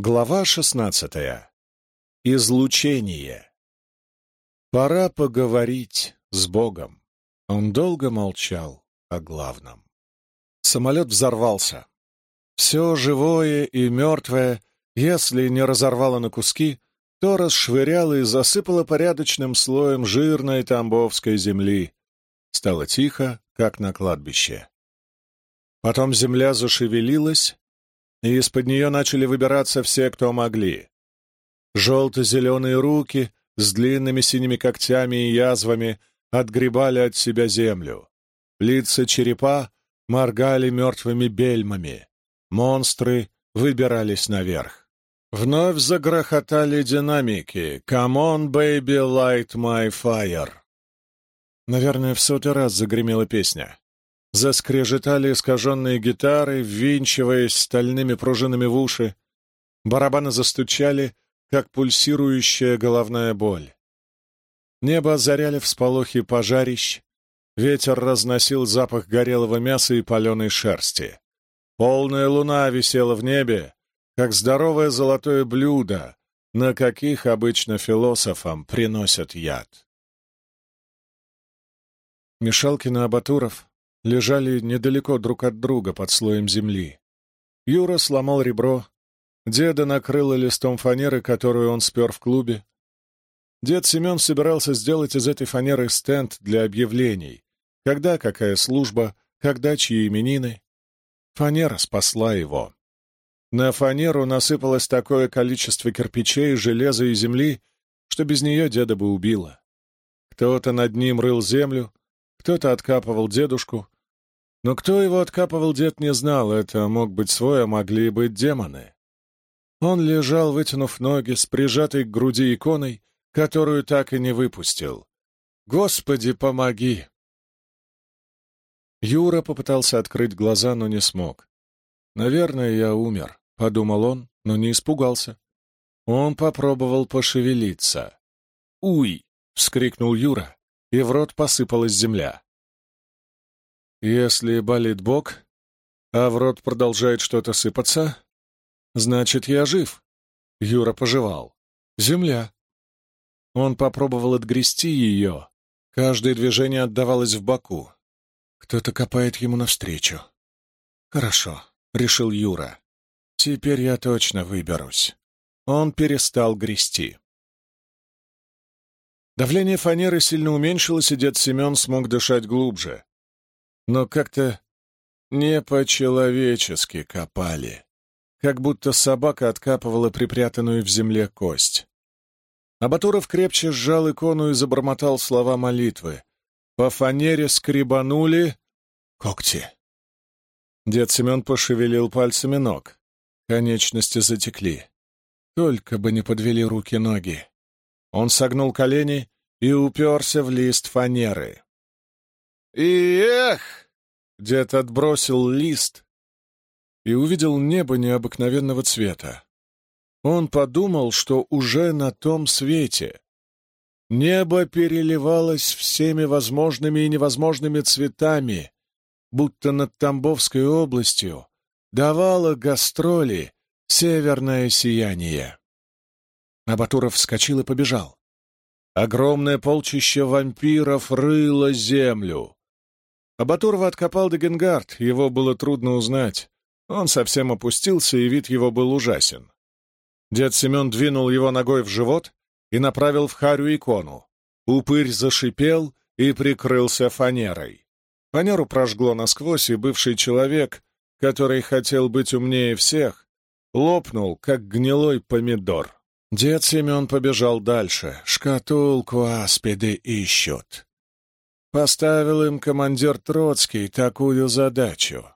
Глава шестнадцатая. Излучение. Пора поговорить с Богом. Он долго молчал о главном. Самолет взорвался. Все живое и мертвое, если не разорвало на куски, то расшвыряло и засыпало порядочным слоем жирной тамбовской земли. Стало тихо, как на кладбище. Потом земля зашевелилась, и из-под нее начали выбираться все, кто могли. Желто-зеленые руки с длинными синими когтями и язвами отгребали от себя землю. Лица черепа моргали мертвыми бельмами. Монстры выбирались наверх. Вновь загрохотали динамики. «Come on, baby, light my fire!» Наверное, в сотый раз загремела песня. Заскрежетали искаженные гитары, ввинчиваясь стальными пружинами в уши. Барабаны застучали, как пульсирующая головная боль. Небо озаряли всполохи пожарищ, ветер разносил запах горелого мяса и паленой шерсти. Полная луна висела в небе, как здоровое золотое блюдо, на каких обычно философам приносят яд. Мешалкин Абатуров лежали недалеко друг от друга под слоем земли. Юра сломал ребро, деда накрыло листом фанеры, которую он спер в клубе. Дед Семен собирался сделать из этой фанеры стенд для объявлений. Когда какая служба, когда чьи именины. Фанера спасла его. На фанеру насыпалось такое количество кирпичей, железа и земли, что без нее деда бы убило. Кто-то над ним рыл землю, кто-то откапывал дедушку. Но кто его откапывал, дед не знал. Это мог быть свой, а могли быть демоны. Он лежал, вытянув ноги, с прижатой к груди иконой, которую так и не выпустил. «Господи, помоги!» Юра попытался открыть глаза, но не смог. «Наверное, я умер», — подумал он, но не испугался. Он попробовал пошевелиться. «Уй!» — вскрикнул Юра и в рот посыпалась земля. Если болит бок, а в рот продолжает что-то сыпаться, значит, я жив. Юра пожевал. Земля. Он попробовал отгрести ее. Каждое движение отдавалось в боку. Кто-то копает ему навстречу. «Хорошо», — решил Юра. «Теперь я точно выберусь». Он перестал грести. Давление фанеры сильно уменьшилось, и дед Семен смог дышать глубже. Но как-то не по-человечески копали, как будто собака откапывала припрятанную в земле кость. Абатуров крепче сжал икону и забормотал слова молитвы. По фанере скребанули когти. Дед Семен пошевелил пальцами ног. Конечности затекли. Только бы не подвели руки-ноги. Он согнул колени и уперся в лист фанеры. «И эх!» — дед отбросил лист и увидел небо необыкновенного цвета. Он подумал, что уже на том свете. Небо переливалось всеми возможными и невозможными цветами, будто над Тамбовской областью давало гастроли северное сияние. Абатуров вскочил и побежал. Огромное полчище вампиров рыло землю. Абатурова откопал Дегенгард, его было трудно узнать. Он совсем опустился, и вид его был ужасен. Дед Семен двинул его ногой в живот и направил в Харю икону. Упырь зашипел и прикрылся фанерой. Фанеру прожгло насквозь, и бывший человек, который хотел быть умнее всех, лопнул, как гнилой помидор. Дед Семен побежал дальше. Шкатулку аспиды ищут. Поставил им командир Троцкий такую задачу.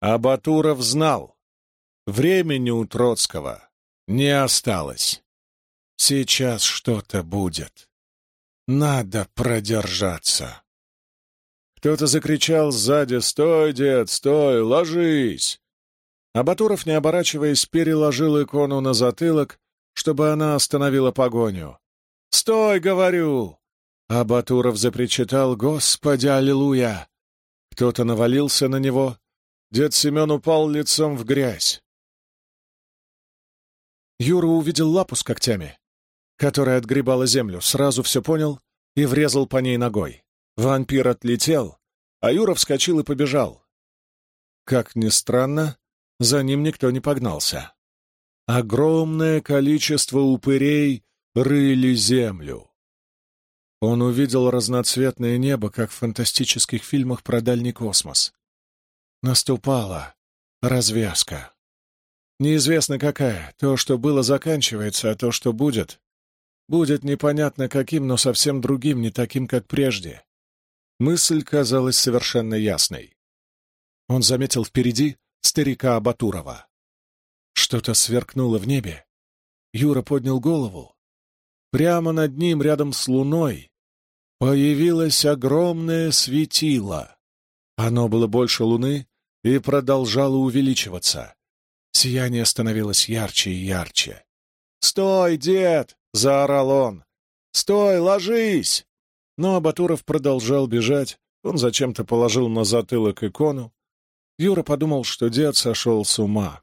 А Батуров знал. Времени у Троцкого не осталось. Сейчас что-то будет. Надо продержаться. Кто-то закричал сзади «Стой, дед, стой, ложись!» А Батуров, не оборачиваясь, переложил икону на затылок чтобы она остановила погоню. «Стой, говорю!» А Батуров запричитал «Господи, аллилуйя!» Кто-то навалился на него. Дед Семен упал лицом в грязь. Юра увидел лапу с когтями, которая отгребала землю, сразу все понял и врезал по ней ногой. Вампир отлетел, а Юра вскочил и побежал. Как ни странно, за ним никто не погнался. Огромное количество упырей рыли землю. Он увидел разноцветное небо, как в фантастических фильмах про дальний космос. Наступала развязка. Неизвестно какая. То, что было, заканчивается, а то, что будет, будет непонятно каким, но совсем другим, не таким, как прежде. Мысль казалась совершенно ясной. Он заметил впереди старика Абатурова. Что-то сверкнуло в небе. Юра поднял голову. Прямо над ним, рядом с луной, появилось огромное светило. Оно было больше луны и продолжало увеличиваться. Сияние становилось ярче и ярче. «Стой, дед!» — заорал он. «Стой, ложись!» Но Абатуров продолжал бежать. Он зачем-то положил на затылок икону. Юра подумал, что дед сошел с ума.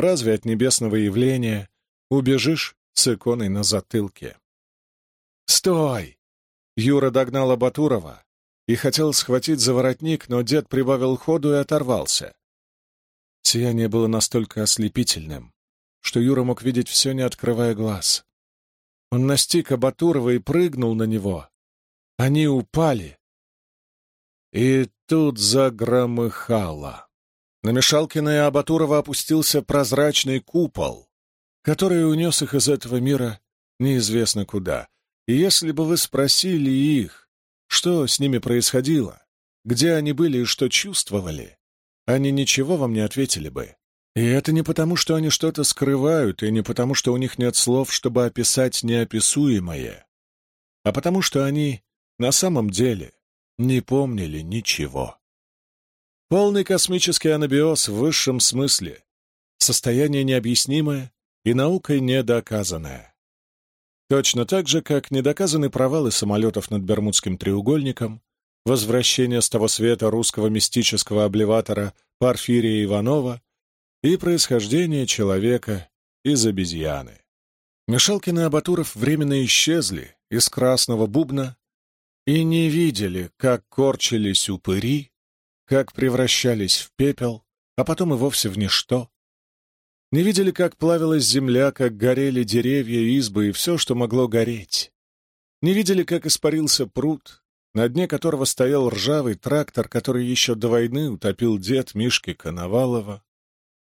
Разве от небесного явления убежишь с иконой на затылке? «Стой!» Юра догнал Абатурова и хотел схватить за воротник, но дед прибавил ходу и оторвался. Сияние было настолько ослепительным, что Юра мог видеть все, не открывая глаз. Он настиг Абатурова и прыгнул на него. Они упали. И тут загромыхало. На Мешалкина и Абатурова опустился прозрачный купол, который унес их из этого мира неизвестно куда. И если бы вы спросили их, что с ними происходило, где они были и что чувствовали, они ничего вам не ответили бы. И это не потому, что они что-то скрывают, и не потому, что у них нет слов, чтобы описать неописуемое, а потому что они на самом деле не помнили ничего. Полный космический анабиоз в высшем смысле. Состояние необъяснимое и наукой недоказанное. Точно так же, как недоказаны провалы самолетов над Бермудским треугольником, возвращение с того света русского мистического обливатора Порфирия Иванова и происхождение человека из обезьяны. Мишалкин и Абатуров временно исчезли из красного бубна и не видели, как корчились упыри, как превращались в пепел, а потом и вовсе в ничто. Не видели, как плавилась земля, как горели деревья, избы и все, что могло гореть. Не видели, как испарился пруд, на дне которого стоял ржавый трактор, который еще до войны утопил дед Мишки Коновалова.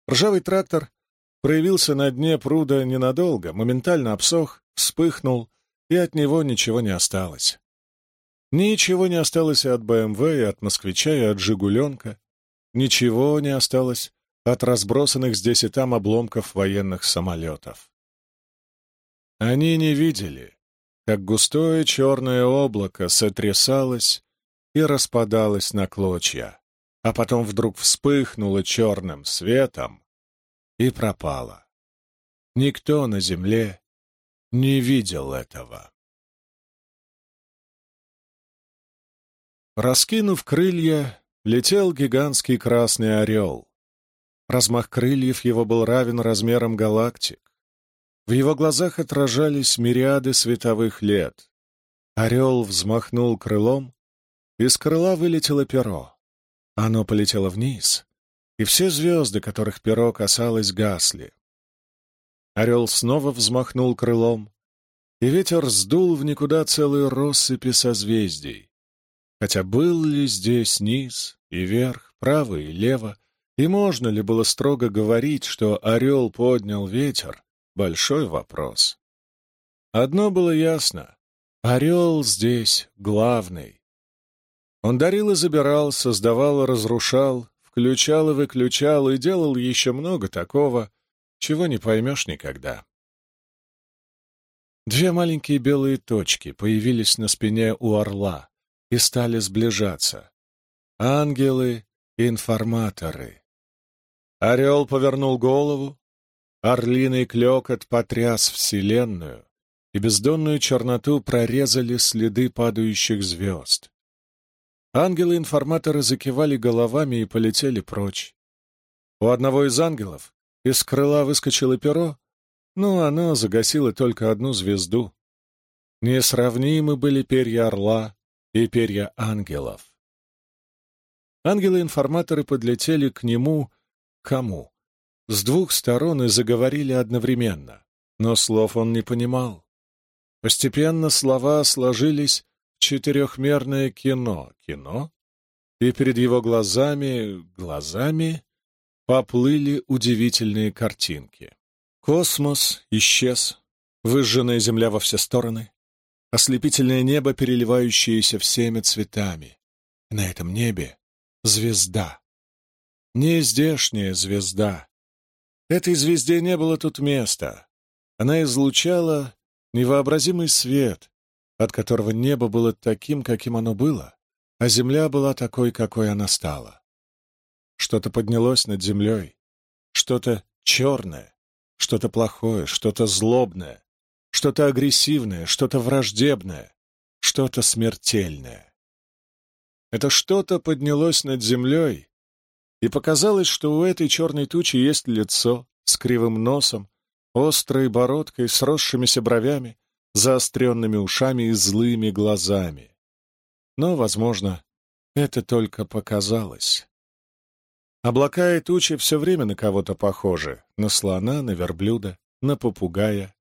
Ржавый трактор проявился на дне пруда ненадолго, моментально обсох, вспыхнул, и от него ничего не осталось. Ничего не осталось и от БМВ, и от Москвича, и от Жигуленка. Ничего не осталось от разбросанных здесь и там обломков военных самолетов. Они не видели, как густое черное облако сотрясалось и распадалось на клочья, а потом вдруг вспыхнуло черным светом и пропало. Никто на земле не видел этого. Раскинув крылья, летел гигантский красный орел. Размах крыльев его был равен размерам галактик. В его глазах отражались мириады световых лет. Орел взмахнул крылом, из крыла вылетело перо. Оно полетело вниз, и все звезды, которых перо касалось, гасли. Орел снова взмахнул крылом, и ветер сдул в никуда целые россыпи созвездий. Хотя был ли здесь низ и верх, право и лево, и можно ли было строго говорить, что орел поднял ветер — большой вопрос. Одно было ясно — орел здесь главный. Он дарил и забирал, создавал и разрушал, включал и выключал, и делал еще много такого, чего не поймешь никогда. Две маленькие белые точки появились на спине у орла, и стали сближаться. Ангелы — информаторы. Орел повернул голову, орлиный клёкот потряс вселенную, и бездонную черноту прорезали следы падающих звезд. Ангелы-информаторы закивали головами и полетели прочь. У одного из ангелов из крыла выскочило перо, но оно загасило только одну звезду. Несравнимы были перья орла и перья ангелов. Ангелы-информаторы подлетели к нему, кому? С двух сторон и заговорили одновременно, но слов он не понимал. Постепенно слова сложились в четырехмерное кино. Кино? И перед его глазами, глазами поплыли удивительные картинки. Космос исчез, выжженная земля во все стороны, ослепительное небо, переливающееся всеми цветами. На этом небе звезда. Не здешняя звезда. Этой звезде не было тут места. Она излучала невообразимый свет, от которого небо было таким, каким оно было, а земля была такой, какой она стала. Что-то поднялось над землей, что-то черное, что-то плохое, что-то злобное, что-то агрессивное, что-то враждебное, что-то смертельное. Это что-то поднялось над землей, и показалось, что у этой черной тучи есть лицо с кривым носом, острой бородкой, сросшимися бровями, заостренными ушами и злыми глазами. Но, возможно, это только показалось. Облака и тучи все время на кого-то похожи — на слона, на верблюда, на попугая.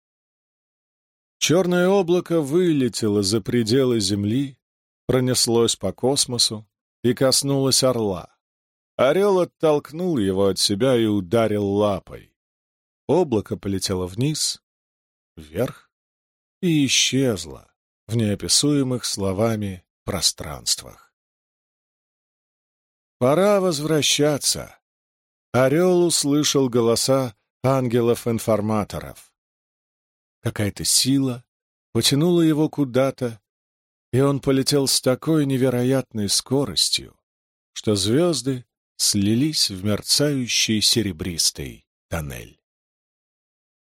Черное облако вылетело за пределы Земли, пронеслось по космосу и коснулось орла. Орел оттолкнул его от себя и ударил лапой. Облако полетело вниз, вверх и исчезло в неописуемых словами пространствах. Пора возвращаться. Орел услышал голоса ангелов-информаторов. Какая-то сила потянула его куда-то, и он полетел с такой невероятной скоростью, что звезды слились в мерцающий серебристый тоннель.